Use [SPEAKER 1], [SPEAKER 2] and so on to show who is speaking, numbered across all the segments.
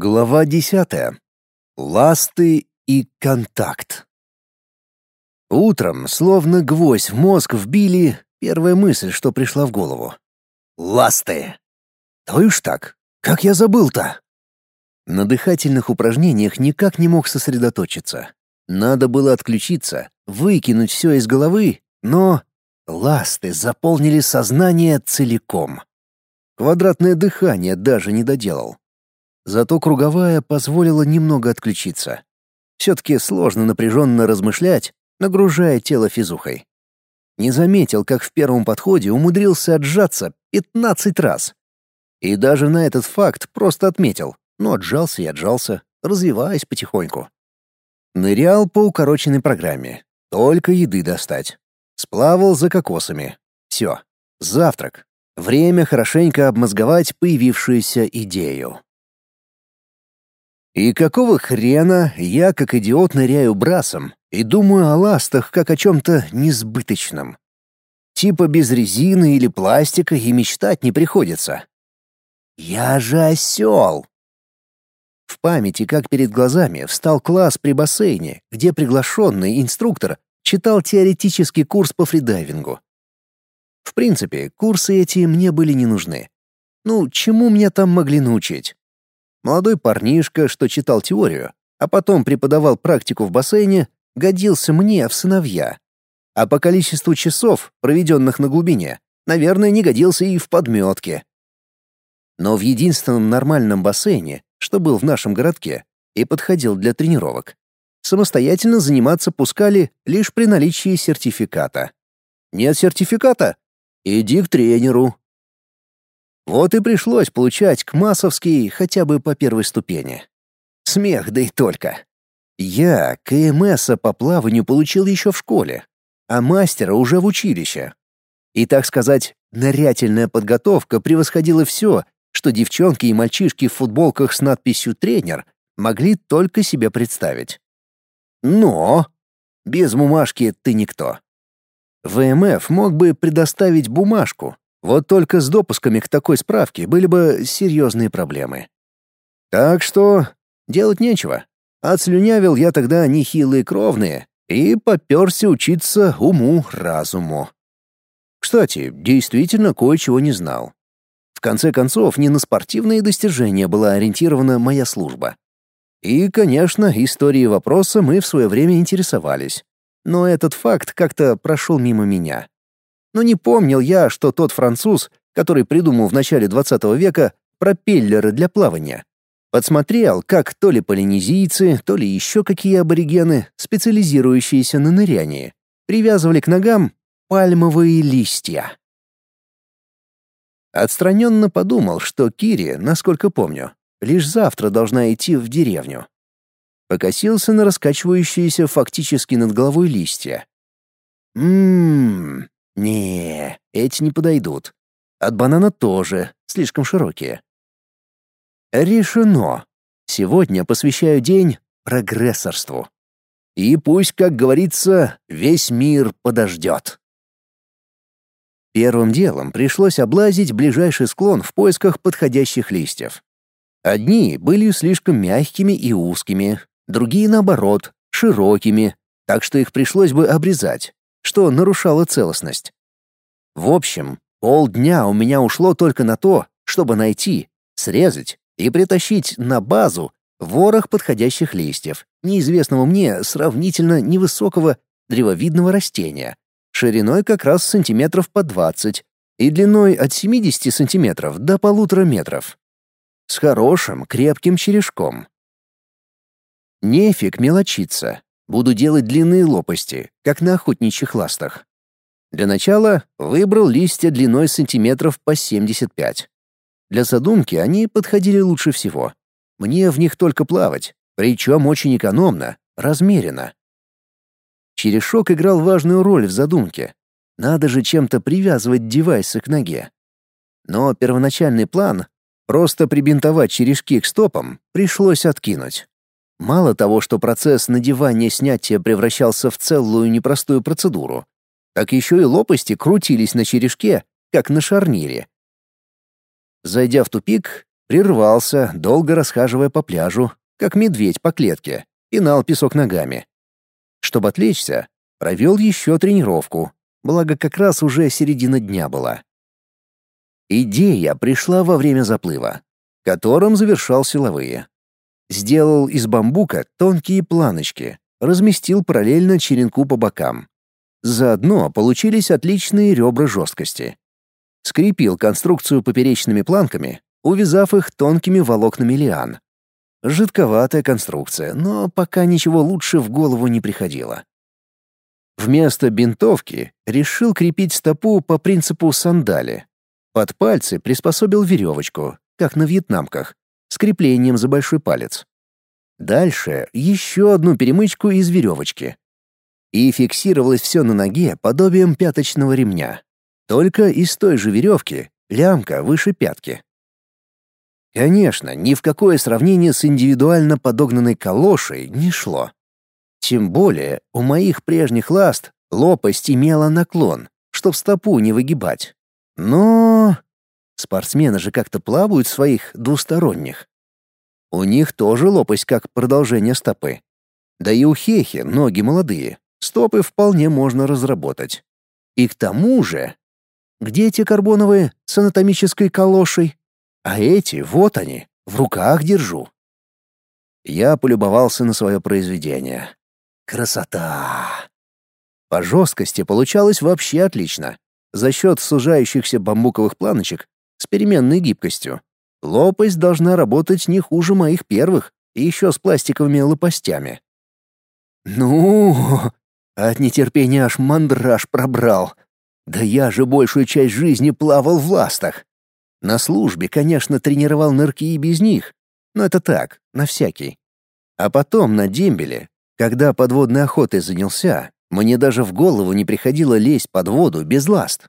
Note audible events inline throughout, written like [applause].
[SPEAKER 1] Глава десятая. Ласты и контакт. Утром, словно гвоздь в мозг вбили, первая мысль, что пришла в голову. Ласты. То уж так. Как я забыл-то? На дыхательных упражнениях никак не мог сосредоточиться. Надо было отключиться, выкинуть все из головы, но ласты заполнили сознание целиком. Квадратное дыхание даже не доделал. Зато круговая позволила немного отключиться. Все-таки сложно напряженно размышлять, нагружая тело физухой. Не заметил, как в первом подходе умудрился отжаться 15 раз. И даже на этот факт просто отметил, но отжался и отжался, развиваясь потихоньку. Нырял по укороченной программе. Только еды достать. Сплавал за кокосами. Все. Завтрак. Время хорошенько обмозговать появившуюся идею. И какого хрена я, как идиот, ныряю брасом и думаю о ластах, как о чем-то несбыточном? Типа без резины или пластика и мечтать не приходится. Я же осел! В памяти, как перед глазами, встал класс при бассейне, где приглашенный инструктор читал теоретический курс по фридайвингу. В принципе, курсы эти мне были не нужны. Ну, чему меня там могли научить? Молодой парнишка, что читал теорию, а потом преподавал практику в бассейне, годился мне в сыновья. А по количеству часов, проведенных на глубине, наверное, не годился и в подметке. Но в единственном нормальном бассейне, что был в нашем городке, и подходил для тренировок, самостоятельно заниматься пускали лишь при наличии сертификата. Нет сертификата? Иди к тренеру, вот и пришлось получать к массовский хотя бы по первой ступени. Смех, да и только. Я КМСа по плаванию получил еще в школе, а мастера уже в училище. И, так сказать, нырятельная подготовка превосходила все, что девчонки и мальчишки в футболках с надписью «тренер» могли только себе представить. Но без бумажки ты никто. ВМФ мог бы предоставить бумажку, вот только с допусками к такой справке были бы серьезные проблемы. Так что делать нечего. Отслюнявил я тогда нехилые кровные и попёрся учиться уму-разуму. Кстати, действительно кое-чего не знал. В конце концов, не на спортивные достижения была ориентирована моя служба. И, конечно, историей вопроса мы в свое время интересовались. Но этот факт как-то прошел мимо меня. Но не помнил я, что тот француз, который придумал в начале 20 века пропеллеры для плавания, подсмотрел, как то ли полинезийцы, то ли еще какие аборигены, специализирующиеся на нырянии, привязывали к ногам пальмовые листья. Отстраненно подумал, что Кири, насколько помню, лишь завтра должна идти в деревню. Покосился на раскачивающиеся фактически над головой листья. Ммм, не, эти не подойдут. От банана тоже, слишком широкие. Решено. Сегодня посвящаю день прогрессорству. И пусть, как говорится, весь мир подождет. Первым делом пришлось облазить ближайший склон в поисках подходящих листьев. Одни были слишком мягкими и узкими, другие, наоборот, широкими, так что их пришлось бы обрезать что нарушало целостность. В общем, полдня у меня ушло только на то, чтобы найти, срезать и притащить на базу ворох подходящих листьев, неизвестного мне сравнительно невысокого древовидного растения, шириной как раз сантиметров по 20 и длиной от 70 сантиметров до полутора метров. С хорошим крепким черешком. Нефиг мелочиться. Буду делать длинные лопасти, как на охотничьих ластах. Для начала выбрал листья длиной сантиметров по 75. Для задумки они подходили лучше всего. Мне в них только плавать, причем очень экономно, размеренно. Черешок играл важную роль в задумке. Надо же чем-то привязывать девайсы к ноге. Но первоначальный план — просто прибинтовать черешки к стопам — пришлось откинуть. Мало того, что процесс надевания-снятия превращался в целую непростую процедуру, так еще и лопасти крутились на черешке, как на шарнире. Зайдя в тупик, Прервался, долго расхаживая по пляжу, как медведь по клетке, пинал песок ногами. Чтобы отвлечься, провел еще тренировку, благо как раз уже середина дня была. Идея пришла во время заплыва, которым завершал силовые. Сделал из бамбука тонкие планочки, разместил параллельно черенку по бокам. Заодно получились отличные ребра жесткости. Скрепил конструкцию поперечными планками, увязав их тонкими волокнами лиан. Жидковатая конструкция, но пока ничего лучше в голову не приходило. Вместо бинтовки решил крепить стопу по принципу сандали. Под пальцы приспособил веревочку, как на вьетнамках, с креплением за большой палец. Дальше еще одну перемычку из веревочки. И фиксировалось все на ноге подобием пяточного ремня. Только из той же веревки, лямка выше пятки. Конечно, ни в какое сравнение с индивидуально подогнанной калошей не шло. Тем более у моих прежних ласт лопасть имела наклон, чтоб стопу не выгибать. Но спортсмены же как-то плавают в своих двусторонних. У них тоже лопасть как продолжение стопы. Да и у хехи ноги молодые, стопы вполне можно разработать. И к тому же... Где эти карбоновые с анатомической калошей? А эти, вот они, в руках держу. Я полюбовался на свое произведение. Красота! По жесткости получалось вообще отлично. За счет сужающихся бамбуковых планочек переменной гибкостью. Лопасть должна работать не хуже моих первых, и еще с пластиковыми лопастями. Ну, от нетерпения аж мандраж пробрал. Да я же большую часть жизни плавал в ластах. На службе, конечно, тренировал нырки и без них, но это так, на всякий. А потом на дембеле, когда подводной охотой занялся, мне даже в голову не приходило лезть под воду без ласт.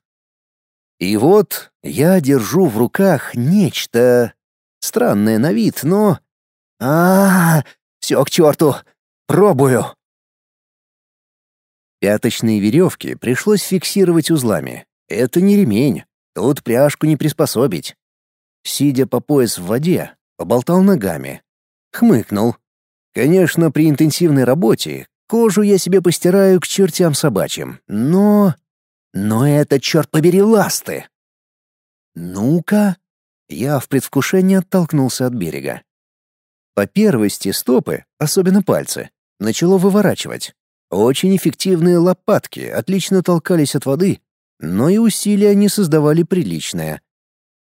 [SPEAKER 1] И вот я держу в руках нечто странное на вид, но... а, -а, -а все к черту! Пробую! Пяточные веревки пришлось фиксировать узлами. Это не ремень, тут пряжку не приспособить. Сидя по пояс в воде, поболтал ногами. Хмыкнул. Конечно, при интенсивной работе кожу я себе постираю к чертям собачьим, но... Но это, черт побери, ласты! Ну-ка... Я в предвкушении оттолкнулся от берега. По первости стопы, особенно пальцы, начало выворачивать. Очень эффективные лопатки отлично толкались от воды, но и усилия они создавали приличное.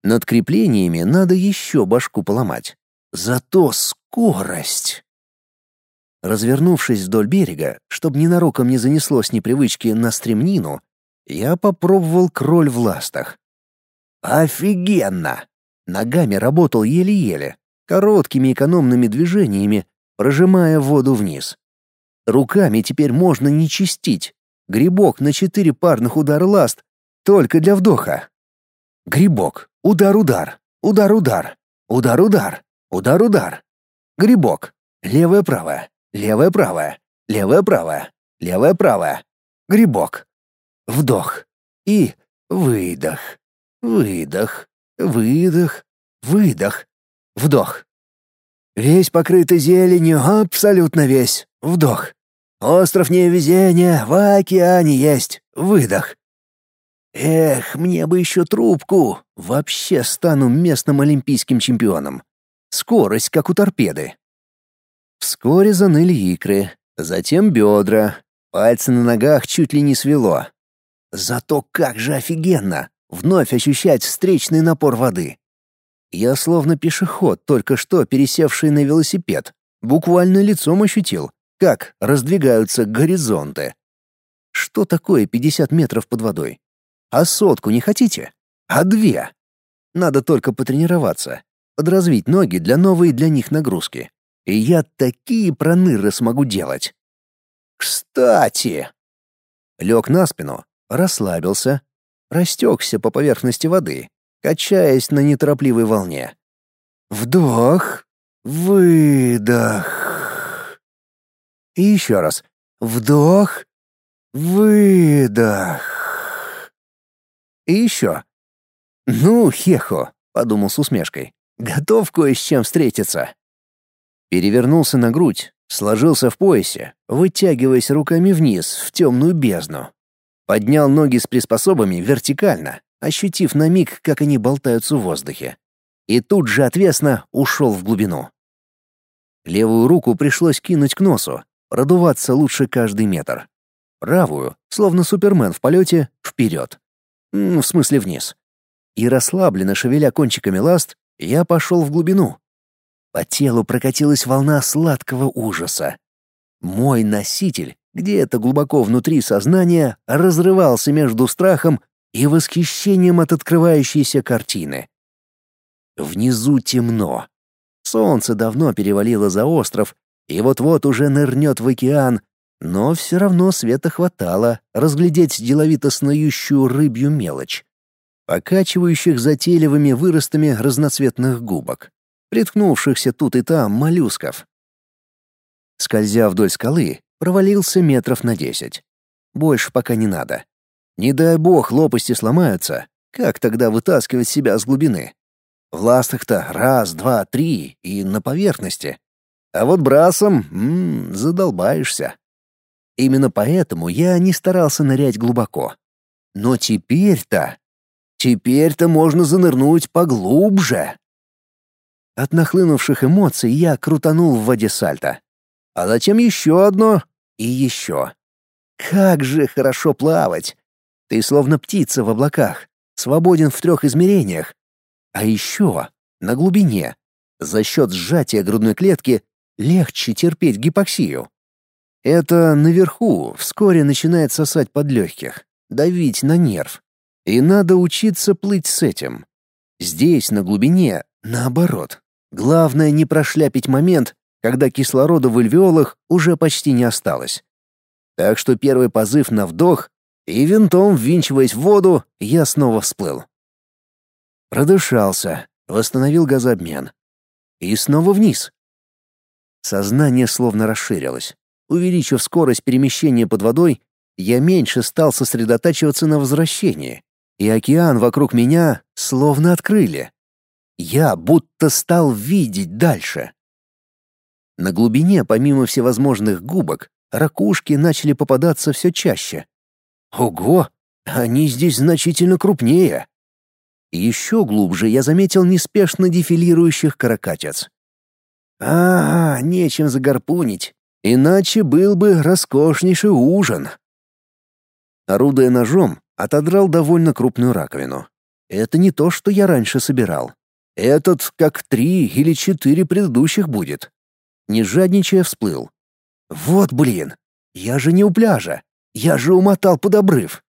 [SPEAKER 1] Над креплениями надо еще башку поломать. Зато скорость! Развернувшись вдоль берега, чтобы ненароком не занесло с непривычки на стремнину, я попробовал кроль в ластах. Офигенно! Ногами работал еле-еле, короткими экономными движениями, прожимая воду вниз. Руками теперь можно не чистить. Грибок на четыре парных удара ласт, только для вдоха. Грибок, удар-удар, удар-удар, удар-удар, удар-удар. Грибок, левая-правая, левая-правая, левая-правая, левая-правая. Грибок, вдох и выдох, выдох, выдох, выдох, вдох. Весь покрытый зеленью, абсолютно весь. Вдох. Остров невезения в океане есть. Выдох. Эх, мне бы еще трубку. Вообще стану местным олимпийским чемпионом. Скорость, как у торпеды. Вскоре заныли икры, затем бедра. Пальцы на ногах чуть ли не свело. Зато как же офигенно! вновь ощущать встречный напор воды. Я словно пешеход, только что пересевший на велосипед, буквально лицом ощутил, как раздвигаются горизонты. Что такое 50 метров под водой? А сотку не хотите? А две? Надо только потренироваться, подразвить ноги для новой для них нагрузки. И я такие проныры смогу делать. Кстати, лег на спину, расслабился, растекся по поверхности воды, качаясь на неторопливой волне. Вдох, выдох. И еще раз. Вдох, выдох. И еще. «Ну, Хехо», — подумал с усмешкой, Готов кое с чем встретиться. Перевернулся на грудь, сложился в поясе, вытягиваясь руками вниз в темную бездну. Поднял ноги с приспособами вертикально, ощутив на миг, как они болтаются в воздухе. И тут же отвесно ушел в глубину. Левую руку пришлось кинуть к носу, продуваться лучше каждый метр. Правую, словно супермен в полете, вперед. В смысле вниз. И расслабленно шевеля кончиками ласт, я пошел в глубину. По телу прокатилась волна сладкого ужаса. Мой носитель, где-то глубоко внутри сознания, разрывался между страхом и восхищением от открывающейся картины. Внизу темно. Солнце давно перевалило за остров и вот-вот уже нырнет в океан, но все равно света хватало разглядеть деловито снующую рыбью мелочь, покачивающих затейливыми выростами разноцветных губок, приткнувшихся тут и там моллюсков. Скользя вдоль скалы, провалился метров на десять. Больше пока не надо. Не дай бог лопасти сломаются, как тогда вытаскивать себя с глубины? В ластах-то раз, два, три и на поверхности. А вот брасом м -м, задолбаешься. Именно поэтому я не старался нырять глубоко. Но теперь-то... Теперь-то можно занырнуть поглубже. От нахлынувших эмоций я крутанул в воде сальто. А затем еще одно и еще. Как же хорошо плавать! Ты словно птица в облаках, свободен в трех измерениях. А еще на глубине, за счет сжатия грудной клетки, легче терпеть гипоксию. Это наверху вскоре начинает сосать под легких, давить на нерв. И надо учиться плыть с этим. Здесь, на глубине, наоборот. Главное не прошляпить момент, когда кислорода в альвеолах уже почти не осталось. Так что первый позыв на вдох, и винтом, ввинчиваясь в воду, я снова всплыл. Продышался, восстановил газообмен. И снова вниз. Сознание словно расширилось. Увеличив скорость перемещения под водой, я меньше стал сосредотачиваться на возвращении, и океан вокруг меня словно открыли. Я будто стал видеть дальше. На глубине, помимо всевозможных губок, ракушки начали попадаться все чаще. Ого, они здесь значительно крупнее. Еще глубже я заметил неспешно дефилирующих каракатиц. А, нечем загарпунить. Иначе был бы роскошнейший ужин. Орудуя ножом, отодрал довольно крупную раковину. Это не то, что я раньше собирал. Этот как три или четыре предыдущих будет. Не жадничая всплыл. Вот блин, я же не у пляжа. Я же умотал под обрыв.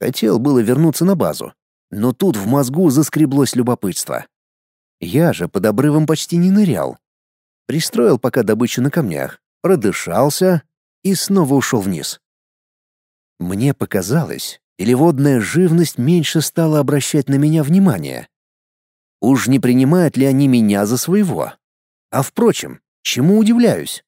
[SPEAKER 1] Хотел было вернуться на базу, но тут в мозгу заскреблось любопытство. Я же под обрывом почти не нырял, пристроил пока добычу на камнях, продышался и снова ушел вниз. Мне показалось, или водная живность меньше стала обращать на меня внимание. Уж не принимают ли они меня за своего? А впрочем, чему удивляюсь?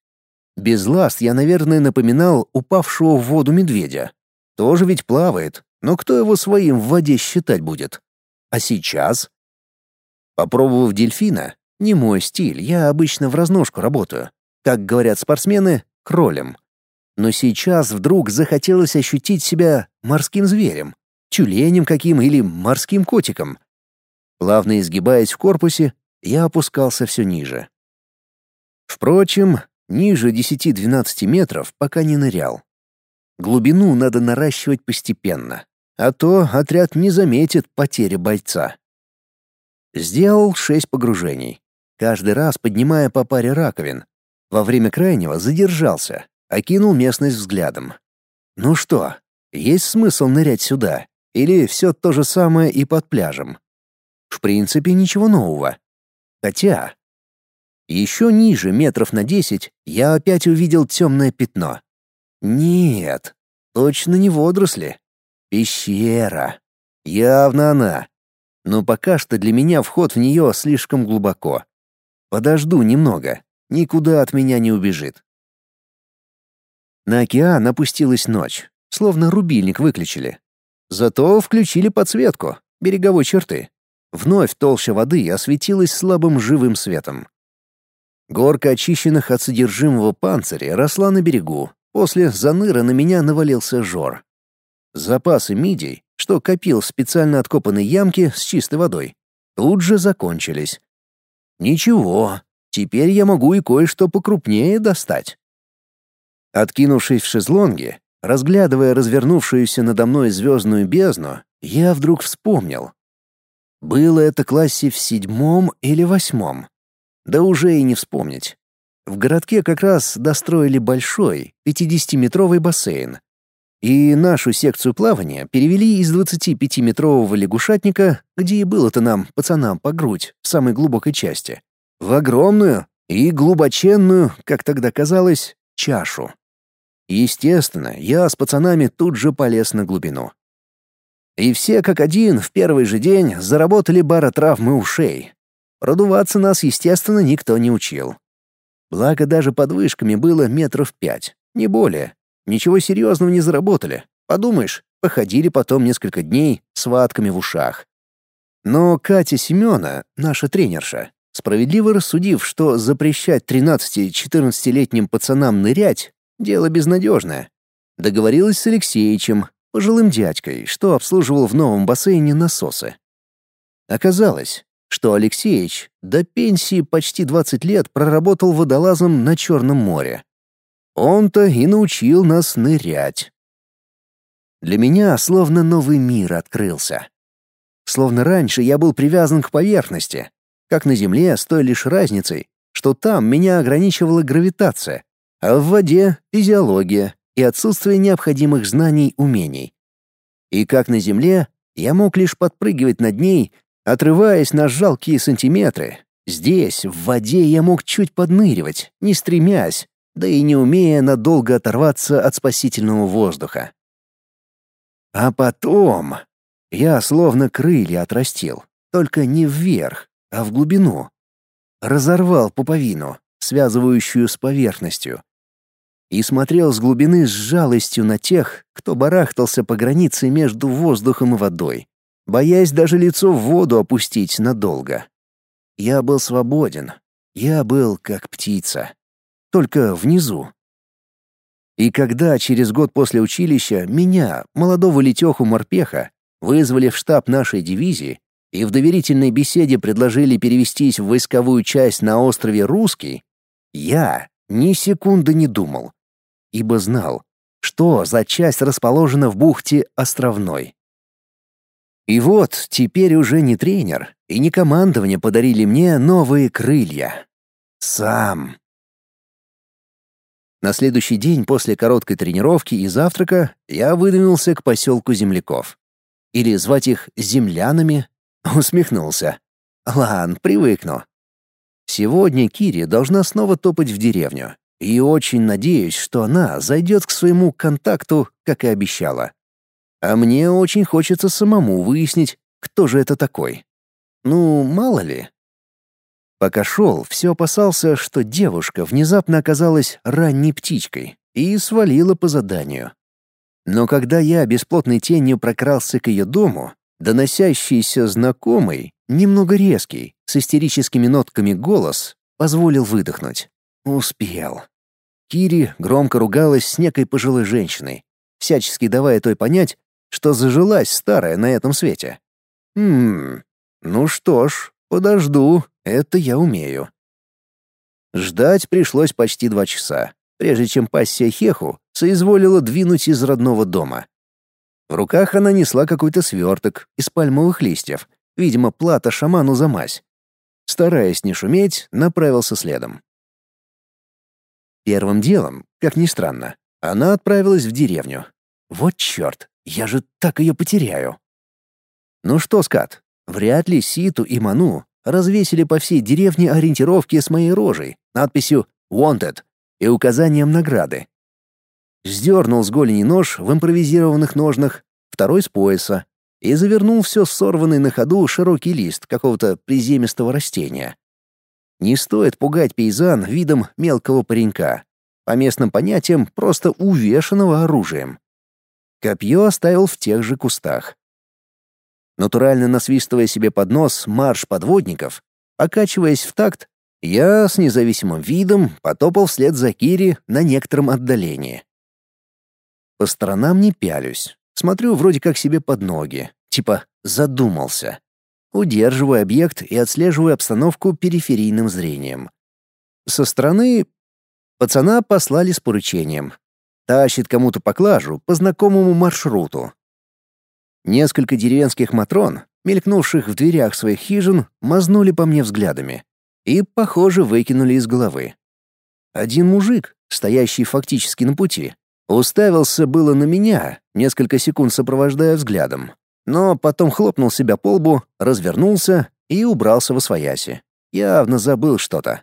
[SPEAKER 1] Без ласт я, наверное, напоминал упавшего в воду медведя. Тоже ведь плавает, но кто его своим в воде считать будет? А сейчас? Попробовав дельфина, не мой стиль, я обычно в разножку работаю. Как говорят спортсмены, кролем. Но сейчас вдруг захотелось ощутить себя морским зверем, тюленем каким или морским котиком. Плавно изгибаясь в корпусе, я опускался все ниже. Впрочем, ниже 10-12 метров пока не нырял. Глубину надо наращивать постепенно, а то отряд не заметит потери бойца. Сделал шесть погружений каждый раз поднимая по паре раковин. Во время крайнего задержался, окинул местность взглядом. Ну что, есть смысл нырять сюда? Или все то же самое и под пляжем? В принципе, ничего нового. Хотя... Еще ниже, метров на десять, я опять увидел темное пятно. Нет, точно не водоросли. Пещера. Явно она. Но пока что для меня вход в нее слишком глубоко. Подожду немного, никуда от меня не убежит. На океан опустилась ночь, словно рубильник выключили. Зато включили подсветку береговой черты. вновь толща воды осветилась слабым живым светом. Горка очищенных от содержимого панциря росла на берегу. После заныра на меня навалился жор. Запасы мидий, что копил в специально откопанной ямке с чистой водой, тут же закончились. Ничего, теперь я могу и кое-что покрупнее достать. Откинувшись в шезлонге, разглядывая развернувшуюся надо мной звездную бездну, я вдруг вспомнил. Было это классе в седьмом или восьмом. Да уже и не вспомнить. В городке как раз достроили большой, 50-метровый бассейн. И нашу секцию плавания перевели из 25-метрового лягушатника, где и было-то нам, пацанам, по грудь, в самой глубокой части, в огромную и глубоченную, как тогда казалось, чашу. Естественно, я с пацанами тут же полез на глубину. И все как один в первый же день заработали баротравмы ушей. Продуваться нас, естественно, никто не учил. Благо даже под вышками было метров пять, не более. Ничего серьезного не заработали. Подумаешь, походили потом несколько дней с ватками в ушах. Но Катя Семена, наша тренерша, справедливо рассудив, что запрещать 13-14-летним пацанам нырять — дело безнадежное, договорилась с Алексеичем, пожилым дядькой, что обслуживал в новом бассейне насосы. Оказалось, что Алексеич до пенсии почти 20 лет проработал водолазом на Черном море. Он-то и научил нас нырять. Для меня словно новый мир открылся. Словно раньше я был привязан к поверхности, как на Земле с той лишь разницей, что там меня ограничивала гравитация, а в воде — физиология и отсутствие необходимых знаний умений. И как на Земле, я мог лишь подпрыгивать над ней, отрываясь на жалкие сантиметры. Здесь, в воде, я мог чуть подныривать, не стремясь, да и не умея надолго оторваться от спасительного воздуха. А потом я словно крылья отрастил, только не вверх, а в глубину. Разорвал пуповину, связывающую с поверхностью, и смотрел с глубины с жалостью на тех, кто барахтался по границе между воздухом и водой, боясь даже лицо в воду опустить надолго. Я был свободен, я был как птица только внизу. И когда через год после училища меня, молодого летеху-морпеха, вызвали в штаб нашей дивизии и в доверительной беседе предложили перевестись в войсковую часть на острове Русский, я ни секунды не думал, ибо знал, что за часть расположена в бухте Островной. И вот теперь уже не тренер и не командование подарили мне новые крылья. Сам. На следующий день после короткой тренировки и завтрака я выдвинулся к поселку земляков. Или звать их землянами? [laughs] Усмехнулся. Ладно, привыкну. Сегодня Кири должна снова топать в деревню. И очень надеюсь, что она зайдет к своему контакту, как и обещала. А мне очень хочется самому выяснить, кто же это такой. Ну, мало ли. Пока шел, все опасался, что девушка внезапно оказалась ранней птичкой и свалила по заданию. Но когда я бесплотной тенью прокрался к ее дому, доносящийся знакомый, немного резкий, с истерическими нотками голос, позволил выдохнуть. Успел. Кири громко ругалась с некой пожилой женщиной, всячески давая той понять, что зажилась старая на этом свете. Хм, ну что ж, подожду, это я умею. Ждать пришлось почти два часа, прежде чем пассия Хеху соизволила двинуть из родного дома. В руках она несла какой-то сверток из пальмовых листьев, видимо, плата шаману за мазь. Стараясь не шуметь, направился следом. Первым делом, как ни странно, она отправилась в деревню. Вот черт, я же так ее потеряю. Ну что, скат, вряд ли Ситу и Ману развесили по всей деревне ориентировки с моей рожей, надписью «Wanted» и указанием награды. Сдернул с голени нож в импровизированных ножнах, второй с пояса, и завернул все сорванный на ходу широкий лист какого-то приземистого растения. Не стоит пугать пейзан видом мелкого паренька, по местным понятиям просто увешанного оружием. Копье оставил в тех же кустах. Натурально насвистывая себе под нос марш подводников, покачиваясь в такт, я с независимым видом потопал вслед за Кири на некотором отдалении. По сторонам не пялюсь. Смотрю вроде как себе под ноги. Типа задумался. Удерживаю объект и отслеживаю обстановку периферийным зрением. Со стороны пацана послали с поручением. Тащит кому-то поклажу по знакомому маршруту. Несколько деревенских матрон, мелькнувших в дверях своих хижин, мазнули по мне взглядами и, похоже, выкинули из головы. Один мужик, стоящий фактически на пути, уставился было на меня, несколько секунд сопровождая взглядом, но потом хлопнул себя по лбу, развернулся и убрался во свояси. Явно забыл что-то.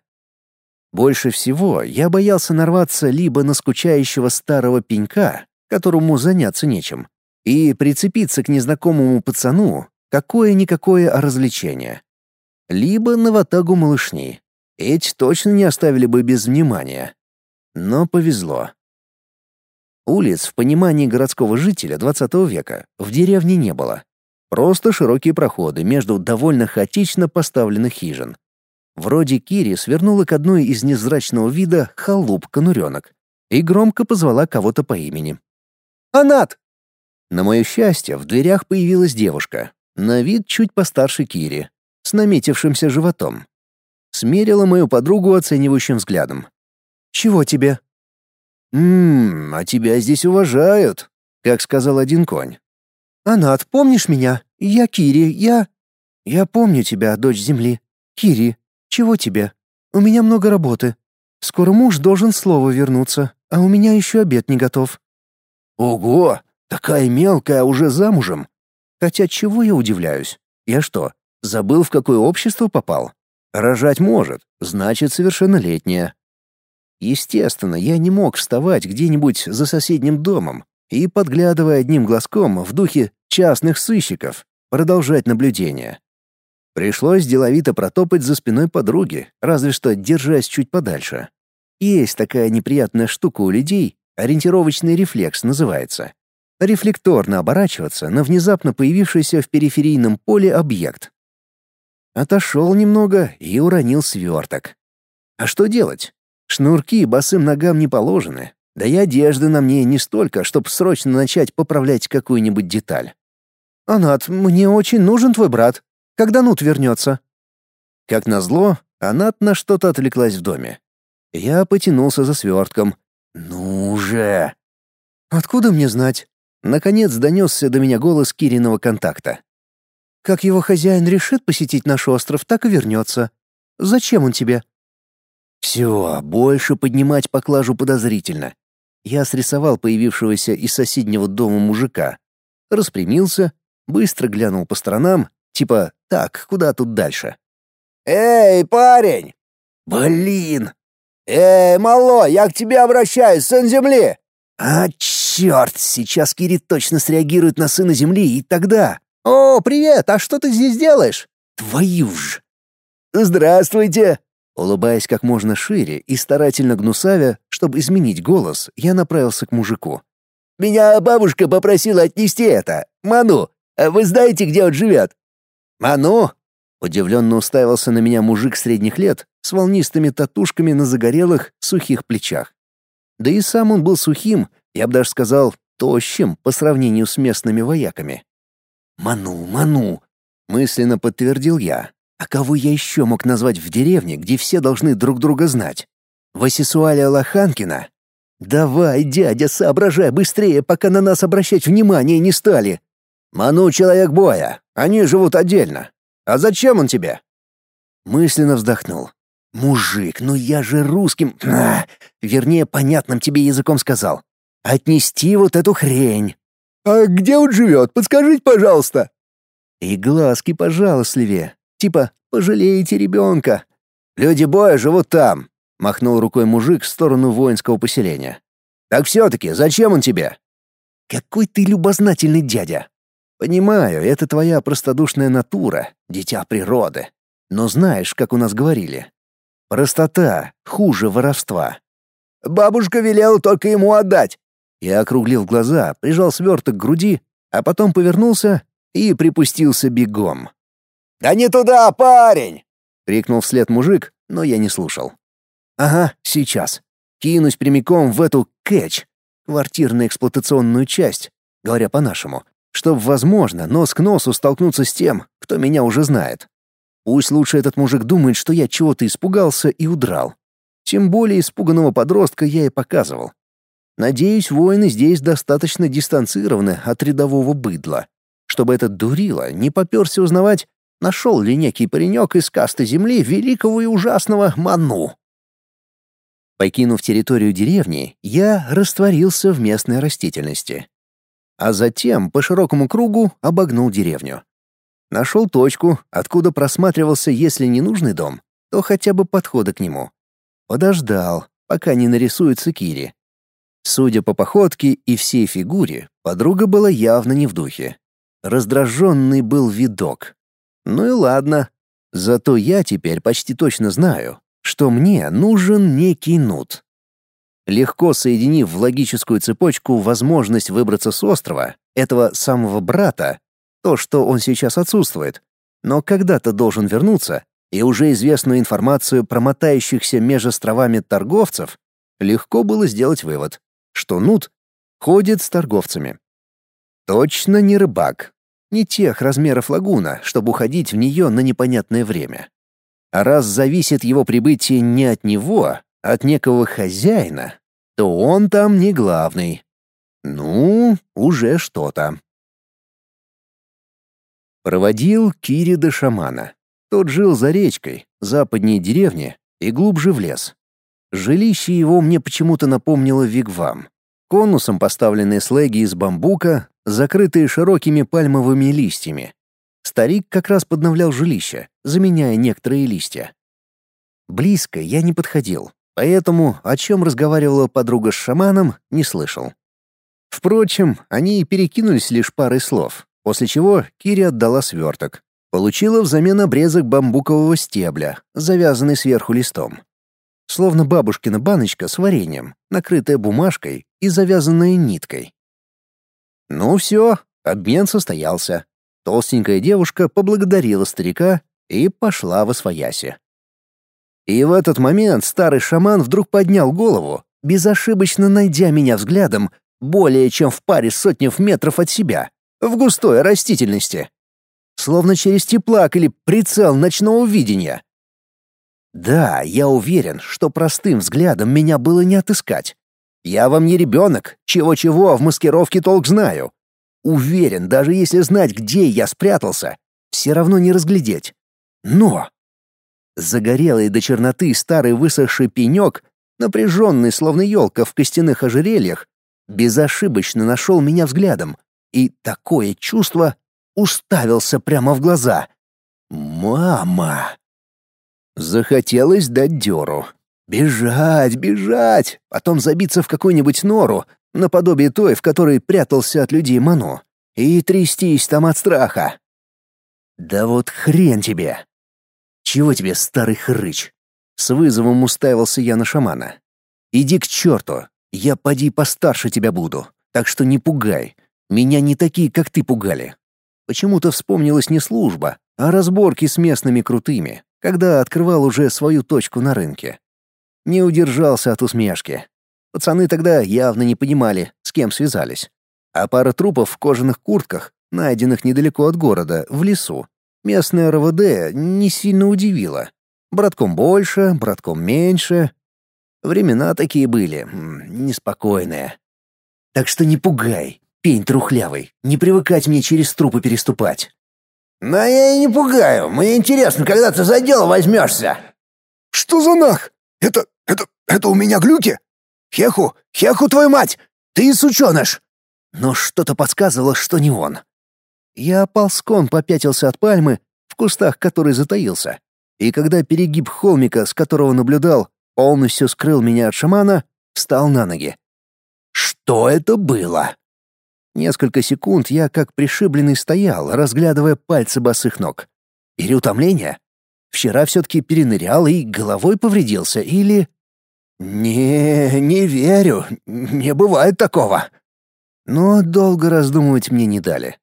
[SPEAKER 1] Больше всего я боялся нарваться либо на скучающего старого пенька, которому заняться нечем, и прицепиться к незнакомому пацану, какое-никакое развлечение. Либо на ватагу малышней. Эти точно не оставили бы без внимания. Но повезло. Улиц в понимании городского жителя XX века в деревне не было. Просто широкие проходы между довольно хаотично поставленных хижин. Вроде Кири свернула к одной из незрачного вида халуп-конуренок и громко позвала кого-то по имени. «Анат!» На мое счастье, в дверях появилась девушка, на вид чуть постарше Кири, с наметившимся животом. Смерила мою подругу оценивающим взглядом. «Чего тебе?» «Ммм, а тебя здесь уважают», — как сказал один конь. «Анат, помнишь меня? Я Кири, я...» «Я помню тебя, дочь земли. Кири, чего тебе? У меня много работы. Скоро муж должен слово вернуться, а у меня еще обед не готов». «Ого! Такая мелкая, уже замужем. Хотя чего я удивляюсь? Я что, забыл, в какое общество попал? Рожать может, значит, совершеннолетняя. Естественно, я не мог вставать где-нибудь за соседним домом и, подглядывая одним глазком в духе частных сыщиков, продолжать наблюдение. Пришлось деловито протопать за спиной подруги, разве что держась чуть подальше. Есть такая неприятная штука у людей, ориентировочный рефлекс называется рефлекторно оборачиваться на внезапно появившийся в периферийном поле объект. Отошел немного и уронил сверток. А что делать? Шнурки босым ногам не положены, да и одежды на мне не столько, чтобы срочно начать поправлять какую-нибудь деталь. «Анат, мне очень нужен твой брат. Когда Нут вернется?» Как назло, Анат на что-то отвлеклась в доме. Я потянулся за свертком. «Ну же!» «Откуда мне знать? Наконец донесся до меня голос Кириного контакта. «Как его хозяин решит посетить наш остров, так и вернется. Зачем он тебе?» «Все, больше поднимать поклажу подозрительно». Я срисовал появившегося из соседнего дома мужика. Распрямился, быстро глянул по сторонам, типа «Так, куда тут дальше?» «Эй, парень!» «Блин!» «Эй, малой, я к тебе обращаюсь, сын земли!» «А, черт, сейчас Кири точно среагирует на сына Земли, и тогда...» «О, привет, а что ты здесь делаешь?» «Твою ж!» «Здравствуйте!» Улыбаясь как можно шире и старательно гнусавя, чтобы изменить голос, я направился к мужику. «Меня бабушка попросила отнести это. Ману, а вы знаете, где он живет?» «Ману?» Удивленно уставился на меня мужик средних лет с волнистыми татушками на загорелых, сухих плечах. Да и сам он был сухим, я бы даже сказал, тощим по сравнению с местными вояками. «Ману, Ману!» — мысленно подтвердил я. «А кого я еще мог назвать в деревне, где все должны друг друга знать? Васисуаля Лоханкина? Давай, дядя, соображай быстрее, пока на нас обращать внимание не стали. Ману — человек боя, они живут отдельно. А зачем он тебе?» Мысленно вздохнул. «Мужик, ну я же русским... А, вернее, понятным тебе языком сказал. Отнести вот эту хрень». «А где он живет? Подскажите, пожалуйста». И глазки пожалостливее. Типа, пожалеете ребенка. «Люди боя живут там», — махнул рукой мужик в сторону воинского поселения. «Так все-таки, зачем он тебе?» «Какой ты любознательный дядя!» «Понимаю, это твоя простодушная натура, дитя природы. Но знаешь, как у нас говорили, Простота хуже воровства. Бабушка велела только ему отдать. Я округлил глаза, прижал сверток к груди, а потом повернулся и припустился бегом.
[SPEAKER 2] «Да не туда, парень!»
[SPEAKER 1] — крикнул вслед мужик, но я не слушал. «Ага, сейчас. Кинусь прямиком в эту кэч, квартирно-эксплуатационную часть, говоря по-нашему, чтоб, возможно, нос к носу столкнуться с тем, кто меня уже знает. Пусть лучше этот мужик думает, что я чего-то испугался и удрал. Тем более испуганного подростка я и показывал. Надеюсь, воины здесь достаточно дистанцированы от рядового быдла, чтобы этот дурила не попёрся узнавать, нашел ли некий паренек из касты земли великого и ужасного Ману. Покинув территорию деревни, я растворился в местной растительности. А затем по широкому кругу обогнул деревню. Нашел точку, откуда просматривался, если не нужный дом, то хотя бы подходы к нему. Подождал, пока не нарисуется Кири. Судя по походке и всей фигуре, подруга была явно не в духе. Раздраженный был видок. Ну и ладно. Зато я теперь почти точно знаю, что мне нужен некий нут. Легко соединив в логическую цепочку возможность выбраться с острова, этого самого брата, то, что он сейчас отсутствует, но когда-то должен вернуться, и уже известную информацию про мотающихся между островами торговцев, легко было сделать вывод, что Нут ходит с торговцами. Точно не рыбак, не тех размеров лагуна, чтобы уходить в нее на непонятное время. А раз зависит его прибытие не от него, от некого хозяина, то он там не главный. Ну, уже что-то. Проводил Кири до шамана. Тот жил за речкой, западнее деревни и глубже в лес. Жилище его мне почему-то напомнило вигвам. Конусом поставленные слэги из бамбука, закрытые широкими пальмовыми листьями. Старик как раз подновлял жилище, заменяя некоторые листья. Близко я не подходил, поэтому о чем разговаривала подруга с шаманом, не слышал. Впрочем, они перекинулись лишь парой слов, после чего Кири отдала сверток. Получила взамен обрезок бамбукового стебля, завязанный сверху листом. Словно бабушкина баночка с вареньем, накрытая бумажкой и завязанная ниткой. Ну все, обмен состоялся. Толстенькая девушка поблагодарила старика и пошла во свояси. И в этот момент старый шаман вдруг поднял голову, безошибочно найдя меня взглядом более чем в паре сотнев метров от себя, в густой растительности. Словно через теплак или прицел ночного видения. Да, я уверен, что простым взглядом меня было не отыскать. Я вам не ребенок, чего-чего, а в маскировке толк знаю. Уверен, даже если знать, где я спрятался, все равно не разглядеть. Но... Загорелый до черноты старый высохший пенек, напряженный, словно елка в костяных ожерельях, безошибочно нашел меня взглядом, и такое чувство уставился прямо в глаза. «Мама!» Захотелось дать дёру. Бежать, бежать, потом забиться в какую-нибудь нору, наподобие той, в которой прятался от людей Мано, и трястись там от страха. Да вот хрен тебе. Чего тебе, старый хрыч? С вызовом уставился я на шамана. Иди к черту, я поди постарше тебя буду, так что не пугай. Меня не такие, как ты, пугали. Почему-то вспомнилась не служба, а разборки с местными крутыми, когда открывал уже свою точку на рынке. Не удержался от усмешки. Пацаны тогда явно не понимали, с кем связались. А пара трупов в кожаных куртках, найденных недалеко от города, в лесу, местное РВД не сильно удивило. Братком больше, братком меньше. Времена такие были, неспокойные. Так что не пугай, пень трухлявый, не привыкать мне через трупы переступать.
[SPEAKER 2] «Но я и не пугаю, мне интересно, когда ты за дело возьмешься».
[SPEAKER 3] «Что за нах? Это, это, это у меня глюки?»
[SPEAKER 2] Хеху, Хеху, твою мать! Ты сученыш!»
[SPEAKER 1] Но что-то подсказывало, что не он. Я ползком попятился от пальмы, в кустах которой затаился. И когда перегиб холмика, с которого наблюдал, полностью скрыл меня от шамана, встал на ноги. Что это было? Несколько секунд я как пришибленный стоял, разглядывая пальцы босых ног. Переутомление? Вчера все-таки перенырял и головой повредился, или... «Не, не верю. Не бывает такого». Но долго раздумывать мне не дали.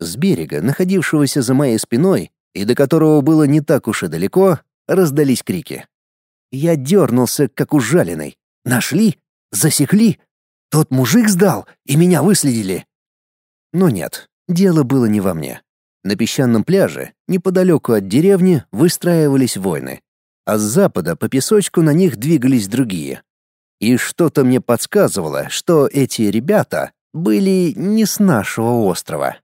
[SPEAKER 1] С берега, находившегося за моей спиной, и до которого было не так уж и далеко, раздались крики. Я дернулся, как ужаленный. Нашли? Засекли? Тот мужик сдал, и меня выследили. Но нет, дело было не во мне. На песчаном пляже, неподалеку от деревни, выстраивались войны, а с запада по песочку на них двигались другие. И что-то мне подсказывало, что эти ребята были не с нашего острова.